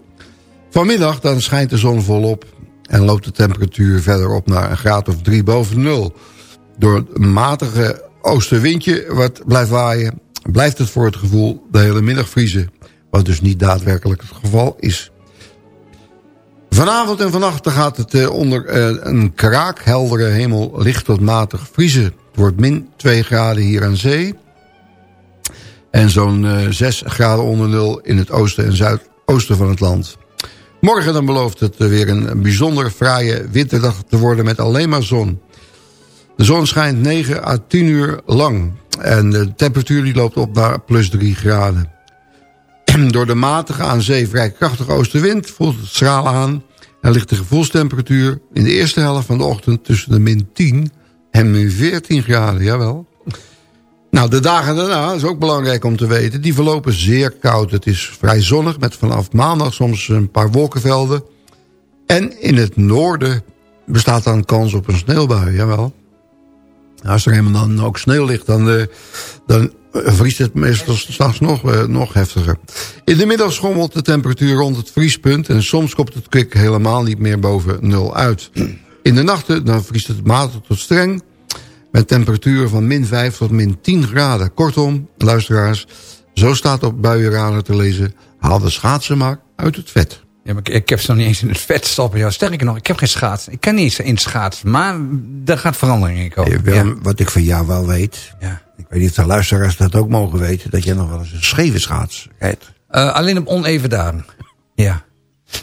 Vanmiddag dan schijnt de zon volop en loopt de temperatuur verder op naar een graad of drie boven nul. Door een matige oostenwindje wat blijft waaien... blijft het voor het gevoel de hele middag vriezen. Wat dus niet daadwerkelijk het geval is. Vanavond en vannacht gaat het eh, onder eh, een kraakheldere hemel licht tot matig vriezen. Het wordt min 2 graden hier aan zee. En zo'n eh 6 graden onder nul in het oosten en zuidoosten van het land. Morgen dan belooft het eh, weer een bijzonder fraaie winterdag te worden met alleen maar zon. De zon schijnt 9 à 10 uur lang. En de temperatuur die loopt op naar plus 3 graden. Door de matige aan zee vrij krachtige oostenwind voelt het schraal aan... Dan ligt de gevoelstemperatuur in de eerste helft van de ochtend... tussen de min 10 en min 14 graden, jawel. Nou, de dagen daarna is ook belangrijk om te weten. Die verlopen zeer koud. Het is vrij zonnig met vanaf maandag soms een paar wolkenvelden. En in het noorden bestaat dan kans op een sneeuwbui, jawel. Als er helemaal dan ook sneeuw ligt, dan, eh, dan vriest het meestal s'nachts nog, eh, nog heftiger. In de middag schommelt de temperatuur rond het vriespunt... en soms komt het kwik helemaal niet meer boven nul uit. In de nachten dan vriest het matig tot streng... met temperaturen van min 5 tot min 10 graden. Kortom, luisteraars, zo staat op buienradar te lezen... haal de schaatsen maar uit het vet. Ja, maar ik, ik heb ze nog niet eens in het vet stoppen. Ja, sterker nog, ik heb geen schaats. Ik kan niet eens in schaatsen. Maar er gaat verandering in komen. Eh, Willem, Ja. Wat ik van jou wel weet... Ja. Ik weet niet of de luisteraars dat ook mogen weten... dat jij nog wel eens een scheve schaats rijdt. Eh, alleen op oneven dagen. Ja.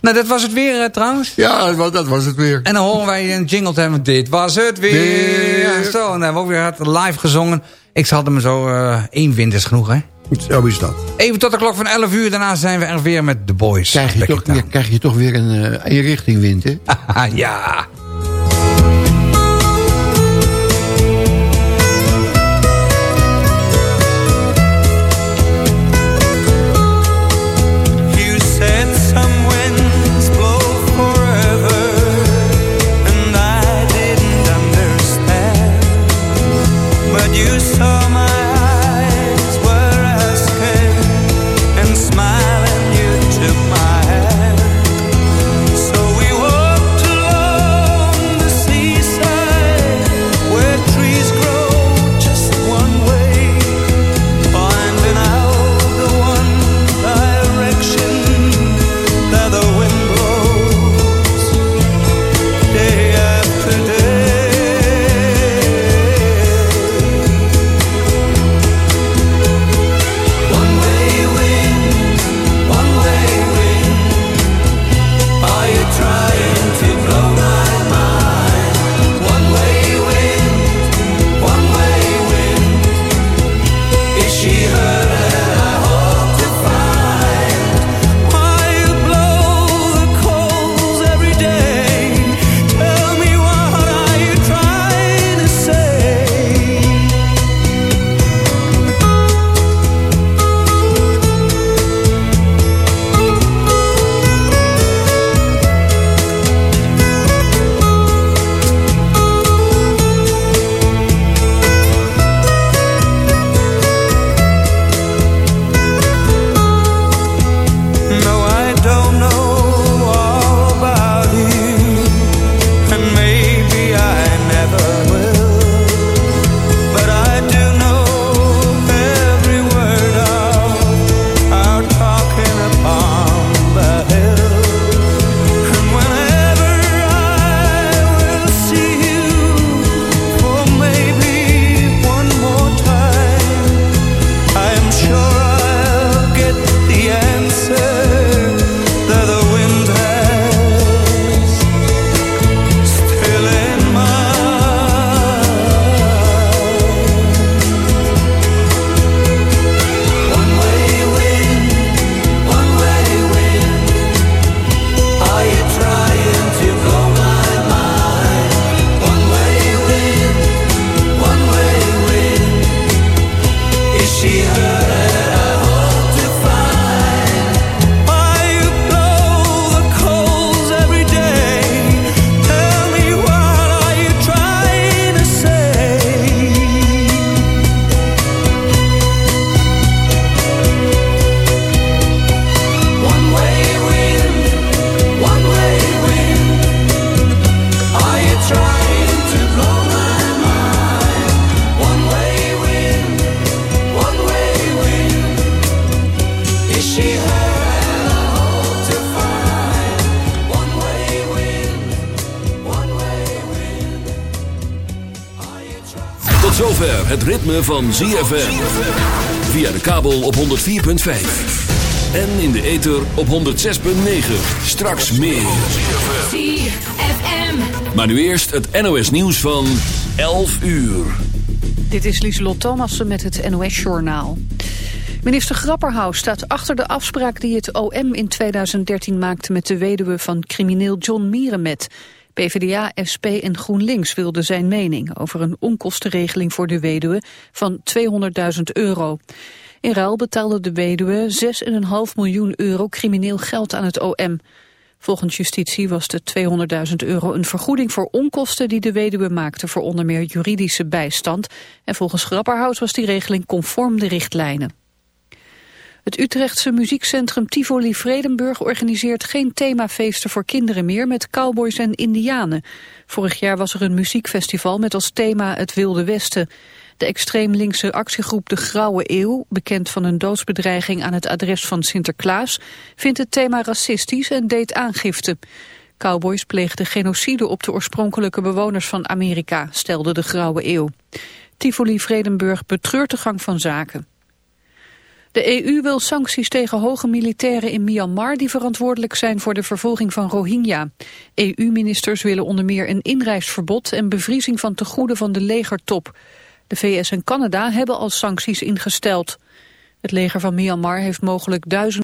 Nou, dat was het weer eh, trouwens. Ja, dat- dat was het weer. En dan horen wij een jingle te hebben. Dit was het weer. Weer. Zo, en dan hebben we ook weer hard live gezongen. Ik zal hem zo eh één wind is genoeg, hè? Zo is dat. Even tot de klok van 11 uur. Daarna zijn we er weer met The Boys. Krijg je, toch krijg je toch weer een eh eenrichtingwind, hè? ja. Het ritme van ZFM. Via de kabel op 104.5. En in de ether op 106.9. Straks meer. ZFM. Maar nu eerst het NOS nieuws van 11 uur. Dit is Lieselot Thomassen met het NOS-journaal. Minister Grapperhaus staat achter de afspraak die het OM in 2013 maakte met de weduwe van crimineel John Mierenmet. PvdA, SP en GroenLinks wilden zijn mening over een onkostenregeling voor de weduwe van 200.000 euro. In ruil betaalde de weduwe 6,5 miljoen euro crimineel geld aan het OM. Volgens justitie was de 200.000 euro een vergoeding voor onkosten die de weduwe maakte voor onder meer juridische bijstand. En volgens Grapperhaus was die regeling conform de richtlijnen. Het Utrechtse muziekcentrum Tivoli Vredenburg organiseert geen themafeesten voor kinderen meer met cowboys en indianen. Vorig jaar was er een muziekfestival met als thema het Wilde Westen. De extreem linkse actiegroep De Grauwe Eeuw, bekend van een doodsbedreiging aan het adres van Sinterklaas, vindt het thema racistisch en deed aangifte. Cowboys pleegden genocide op de oorspronkelijke bewoners van Amerika, stelde De Grauwe Eeuw. Tivoli Vredenburg betreurt de gang van zaken. De EU wil sancties tegen hoge militairen in Myanmar die verantwoordelijk zijn voor de vervolging van Rohingya. EU-ministers willen onder meer een inreisverbod en bevriezing van tegoeden van de legertop. De VS en Canada hebben al sancties ingesteld. Het leger van Myanmar heeft mogelijk duizend